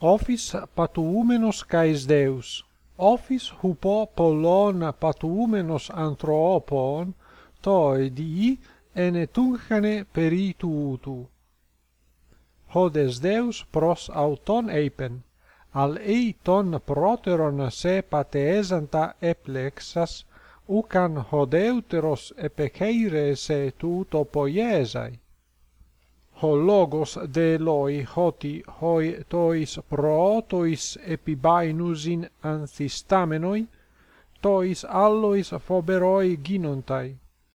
office patuumenos kais deus. Office hupo pollon patuumenos anthropon toi di ene tunchane peri hodes deus pros auton eipen. Al ei ton proteron se pateesanta eplexas ucan hodeuteros epecheire se tu topoiesai ho logos de loi hoti hoi tois protois epibainusin anthistamenoi tois allois phoberoi ginontai.